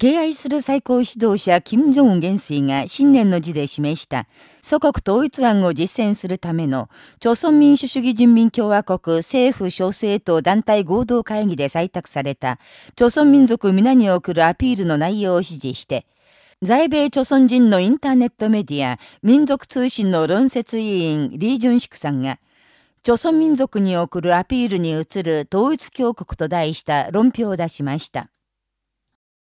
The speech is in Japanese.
敬愛する最高指導者金正恩元帥が新年の字で示した祖国統一案を実践するための朝鮮民主主義人民共和国政府小政党団体合同会議で採択された朝鮮民族皆に送るアピールの内容を指示して、在米朝鮮人のインターネットメディア民族通信の論説委員リー・ジュンシクさんが朝鮮民族に送るアピールに移る統一教国と題した論評を出しました。